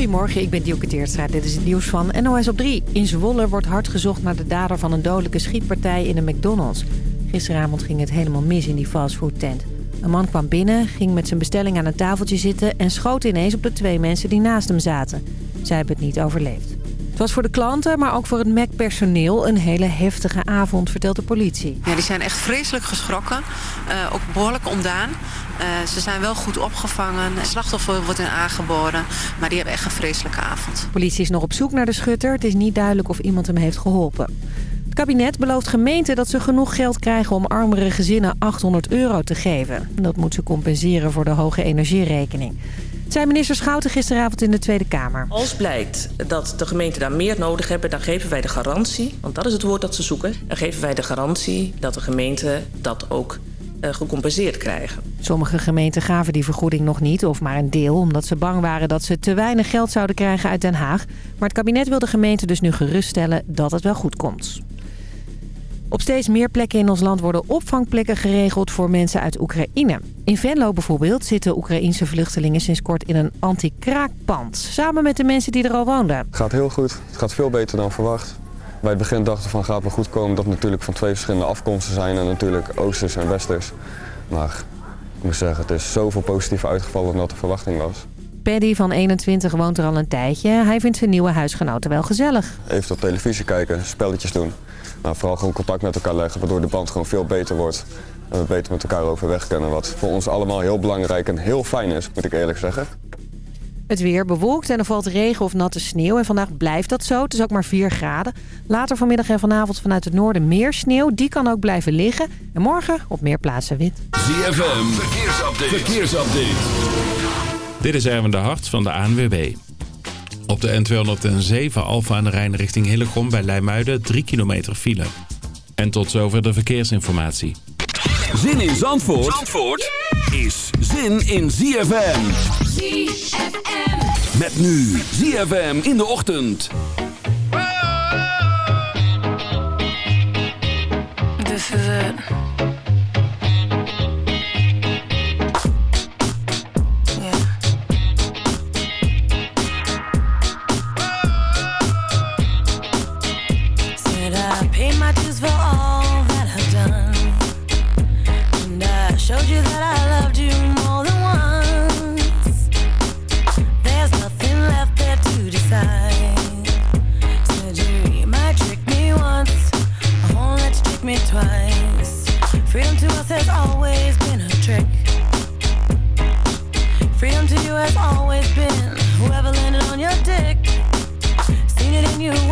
Goedemorgen, ik ben Dielke Teertstra. Dit is het nieuws van NOS op 3. In Zwolle wordt hard gezocht naar de dader van een dodelijke schietpartij in een McDonald's. Gisteravond ging het helemaal mis in die fastfoodtent. Een man kwam binnen, ging met zijn bestelling aan een tafeltje zitten... en schoot ineens op de twee mensen die naast hem zaten. Zij hebben het niet overleefd. Het was voor de klanten, maar ook voor het Mac-personeel een hele heftige avond, vertelt de politie. Ja, die zijn echt vreselijk geschrokken. Uh, ook behoorlijk ontdaan. Uh, ze zijn wel goed opgevangen. Het slachtoffer wordt in aangeboren. Maar die hebben echt een vreselijke avond. De politie is nog op zoek naar de schutter. Het is niet duidelijk of iemand hem heeft geholpen. Het kabinet belooft gemeenten dat ze genoeg geld krijgen om armere gezinnen 800 euro te geven. Dat moet ze compenseren voor de hoge energierekening. Zei minister Schouten gisteravond in de Tweede Kamer. Als blijkt dat de gemeenten daar meer nodig hebben, dan geven wij de garantie, want dat is het woord dat ze zoeken, dan geven wij de garantie dat de gemeenten dat ook uh, gecompenseerd krijgen. Sommige gemeenten gaven die vergoeding nog niet, of maar een deel... omdat ze bang waren dat ze te weinig geld zouden krijgen uit Den Haag. Maar het kabinet wil de gemeente dus nu geruststellen dat het wel goed komt. Op steeds meer plekken in ons land worden opvangplekken geregeld voor mensen uit Oekraïne. In Venlo bijvoorbeeld zitten Oekraïense vluchtelingen sinds kort in een anti-kraakpand. Samen met de mensen die er al woonden. Het gaat heel goed. Het gaat veel beter dan verwacht. Bij het begin dachten van gaat wel goed komen dat natuurlijk van twee verschillende afkomsten zijn. En natuurlijk oosters en westers. Maar ik moet zeggen, het is zoveel positief uitgevallen dan de verwachting was. Paddy van 21 woont er al een tijdje. Hij vindt zijn nieuwe huisgenoten wel gezellig. Even op televisie kijken, spelletjes doen. Maar vooral gewoon contact met elkaar leggen, waardoor de band gewoon veel beter wordt. En we beter met elkaar overweg kunnen. Wat voor ons allemaal heel belangrijk en heel fijn is, moet ik eerlijk zeggen. Het weer bewolkt en er valt regen of natte sneeuw. En vandaag blijft dat zo. Het is ook maar 4 graden. Later vanmiddag en vanavond vanuit het noorden meer sneeuw. Die kan ook blijven liggen. En morgen op meer plaatsen wit. ZFM, verkeersupdate. verkeersupdate. Dit is Erwin de Hart van de ANWB. Op de N207 Alfa aan de Rijn richting Hillegom bij Leimuiden 3 kilometer file. En tot zover de verkeersinformatie. Zin in Zandvoort, Zandvoort is zin in ZFM. ZFM. Met nu ZFM in de ochtend. This is it.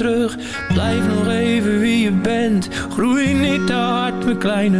terug. Blijf nog even wie je bent. Groei niet te hard, mijn kleine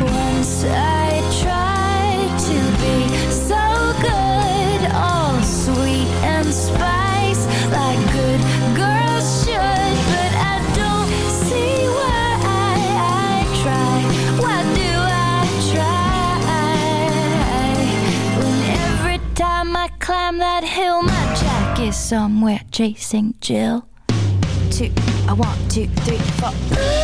Once I tried to be so good All sweet and spice Like good girls should. But I don't see why I, try. Why do I try? When every time I climb that hill My jack is somewhere chasing Jill. Two, I want two, three, four.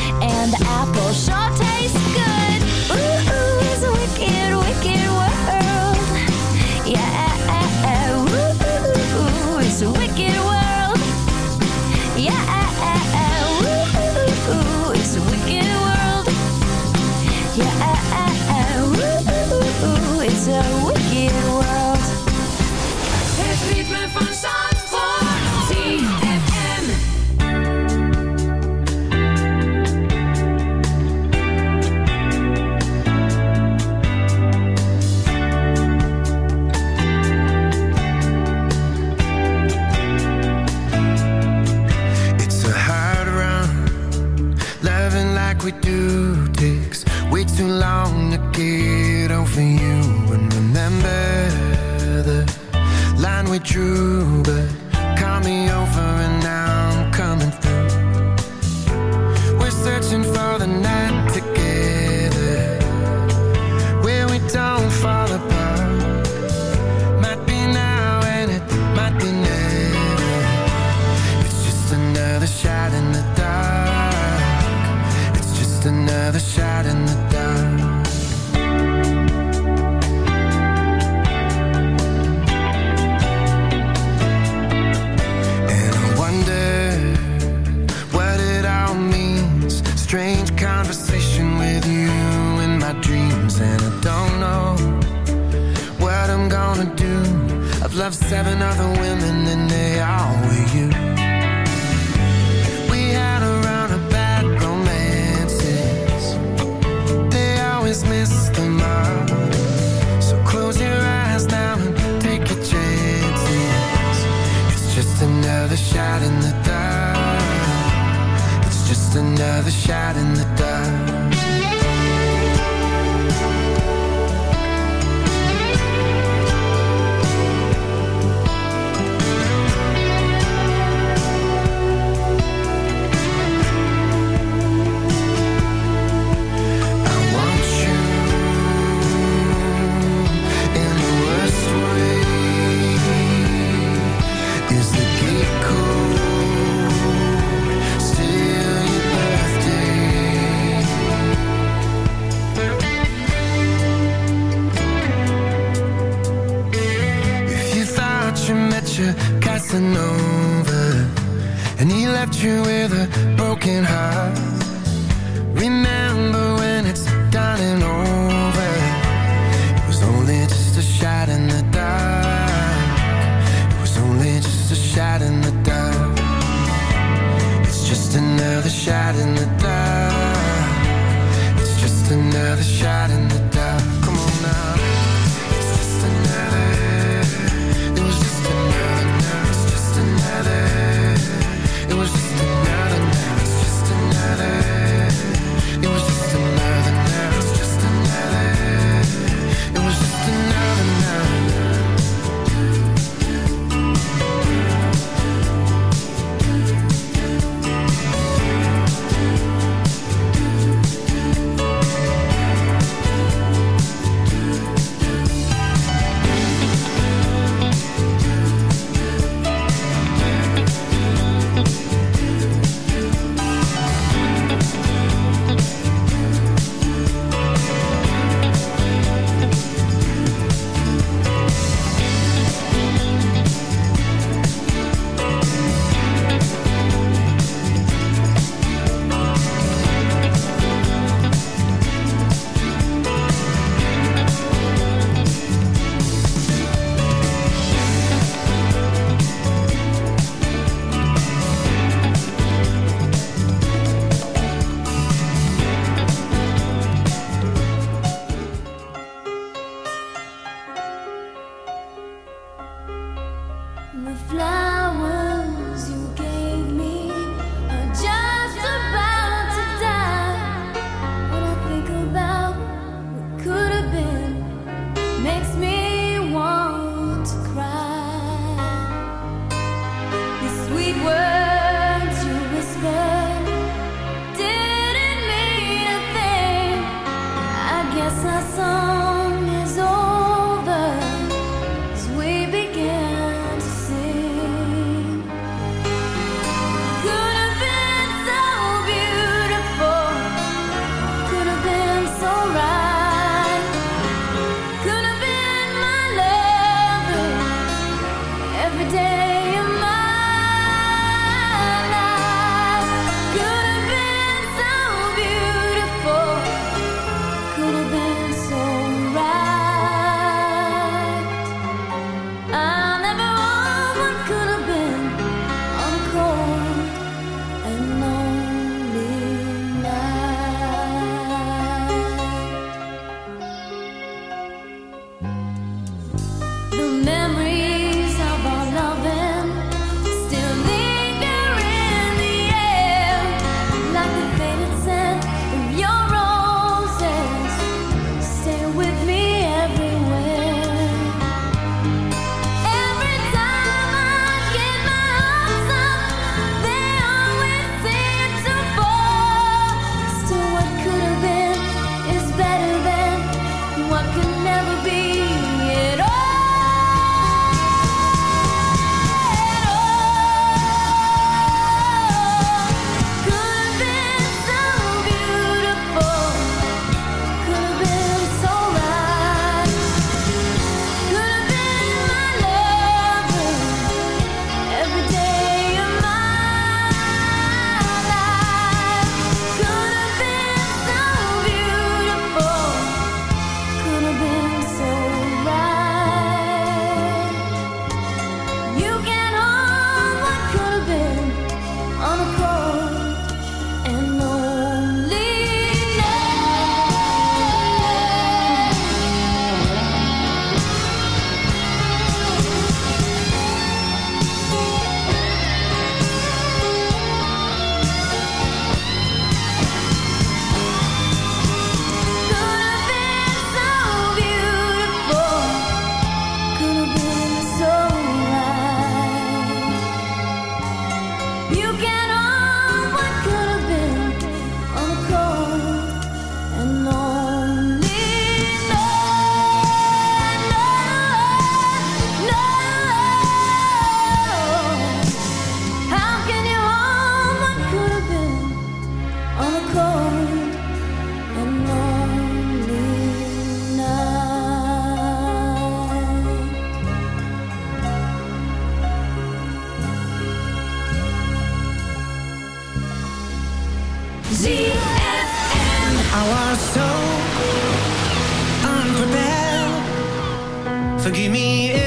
Push I was so unprepared. Forgive me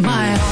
my heart.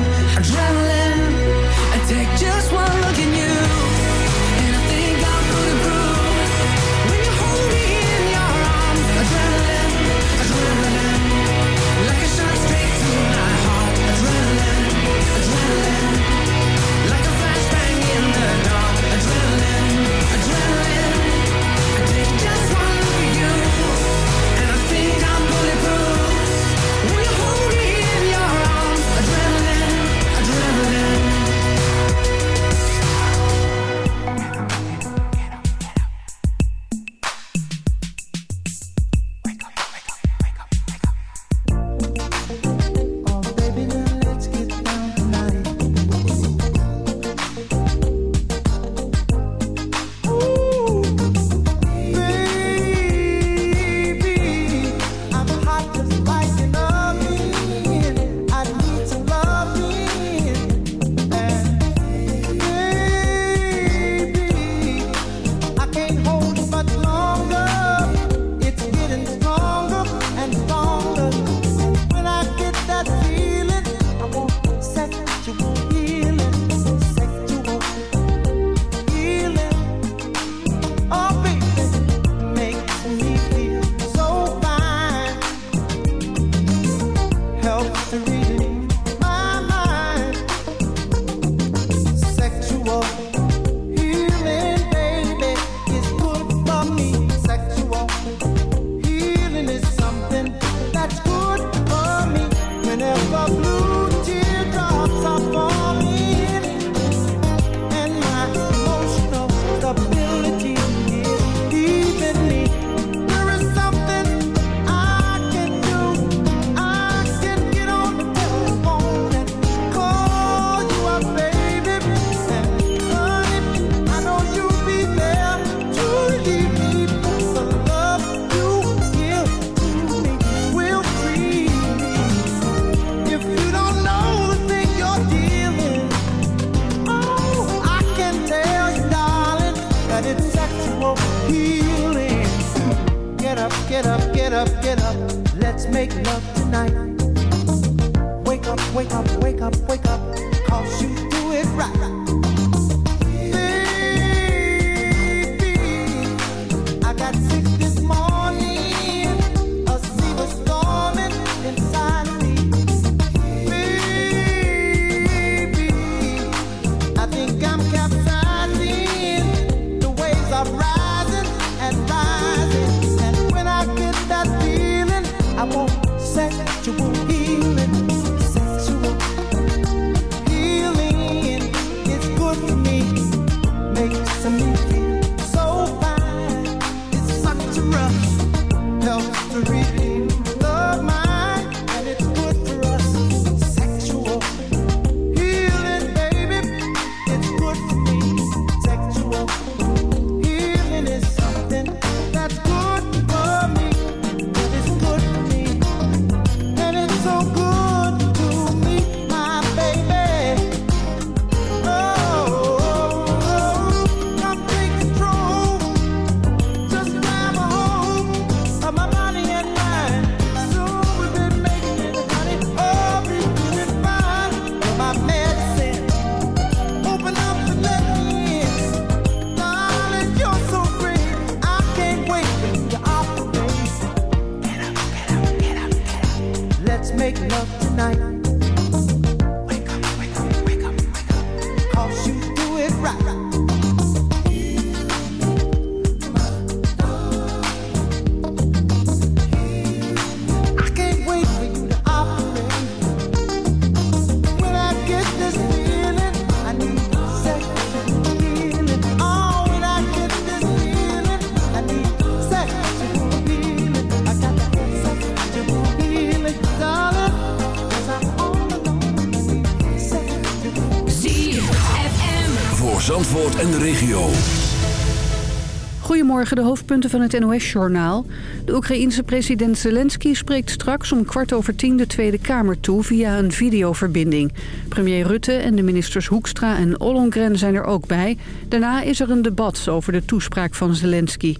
Goedemorgen, de hoofdpunten van het NOS-journaal. De Oekraïense president Zelensky spreekt straks om kwart over tien de Tweede Kamer toe via een videoverbinding. Premier Rutte en de ministers Hoekstra en Ollongren zijn er ook bij. Daarna is er een debat over de toespraak van Zelensky.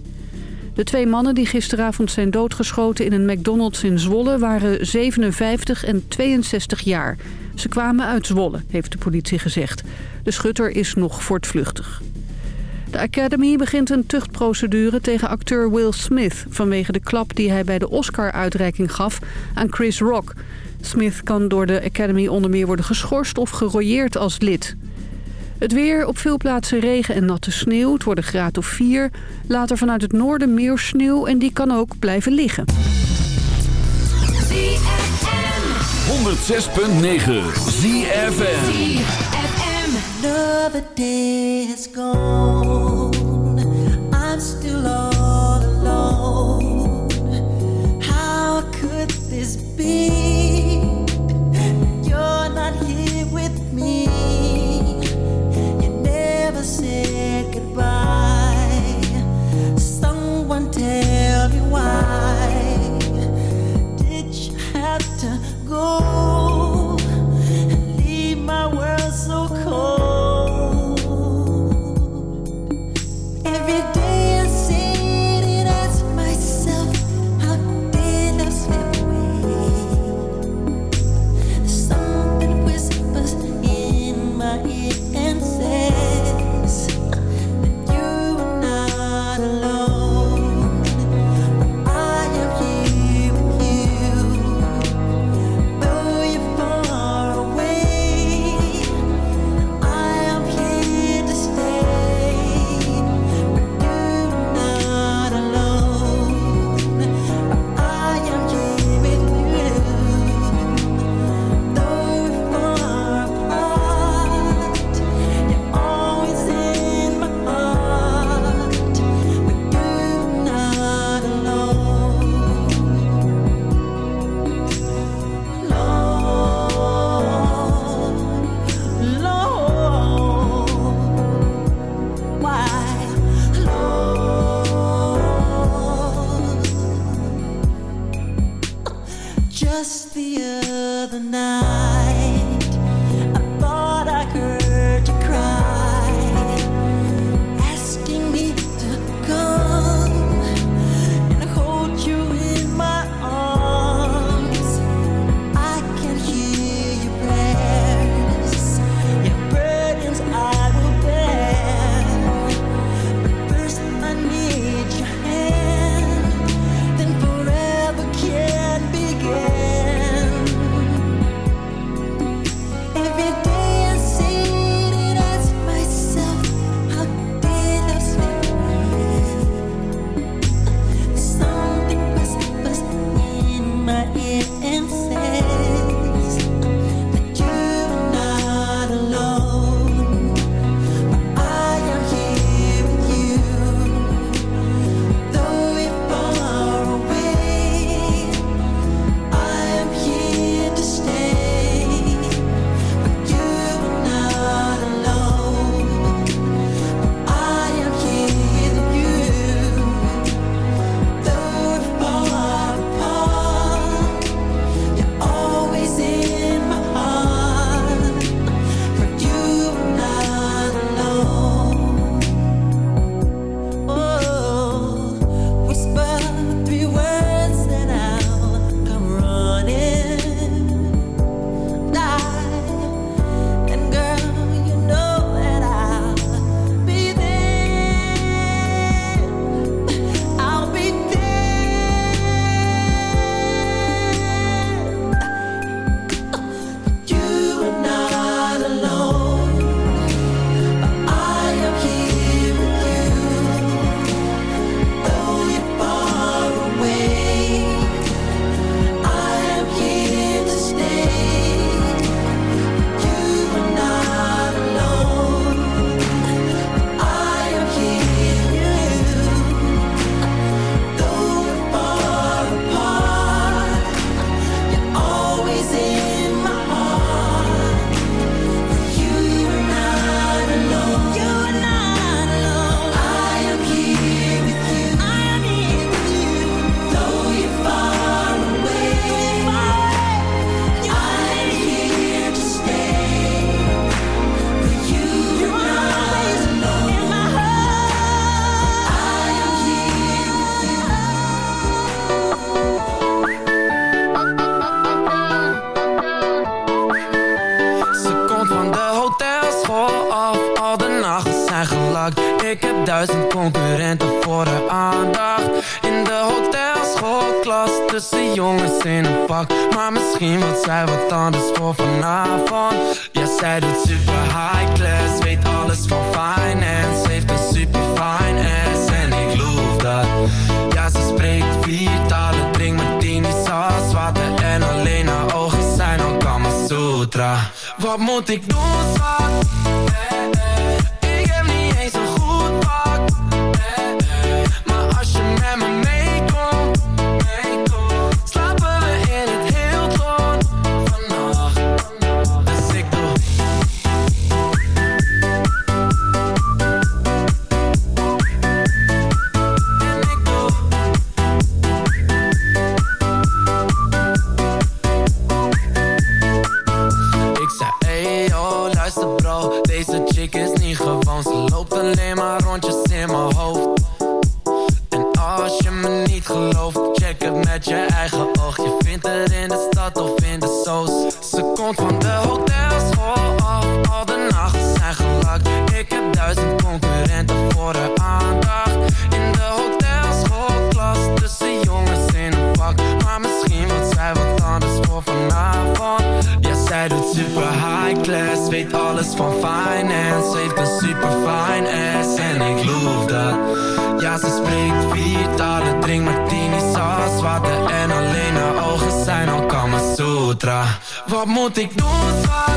De twee mannen die gisteravond zijn doodgeschoten in een McDonald's in Zwolle waren 57 en 62 jaar. Ze kwamen uit Zwolle, heeft de politie gezegd. De schutter is nog voortvluchtig. De Academy begint een tuchtprocedure tegen acteur Will Smith... vanwege de klap die hij bij de Oscar-uitreiking gaf aan Chris Rock. Smith kan door de Academy onder meer worden geschorst of gerooieerd als lid. Het weer, op veel plaatsen regen en natte sneeuw. Het wordt een graad of 4. Later vanuit het noorden meer sneeuw en die kan ook blijven liggen. 106.9 ZFM. Another day is gone. I'm still all alone. How could this be? You're not here with me. You never said goodbye. Someone tell me why. Did you have to go? Other night, moet ik doen,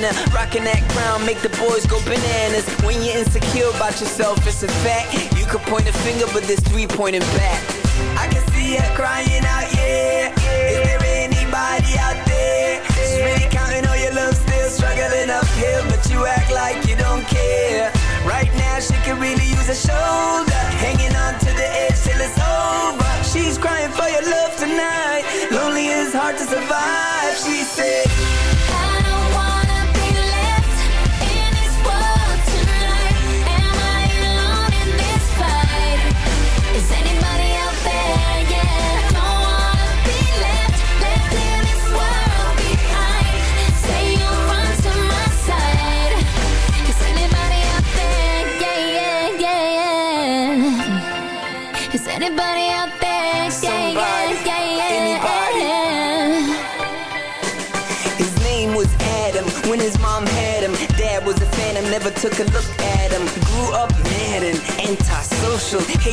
Montana. Rocking that crown, make the boys go bananas. When you're insecure about yourself, it's a fact. You could point a finger, but there's three pointing back. I can see her crying out, yeah. yeah. Is there anybody out there? She's really counting all your love, still struggling uphill, but you act like you don't care. Right now, she could really use a shoulder, hanging on to the edge till it's over. She's crying for your love tonight. Lonely is hard to survive, she said.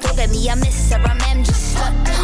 Don't get me a miss her. I'm just stuck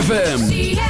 ZFM.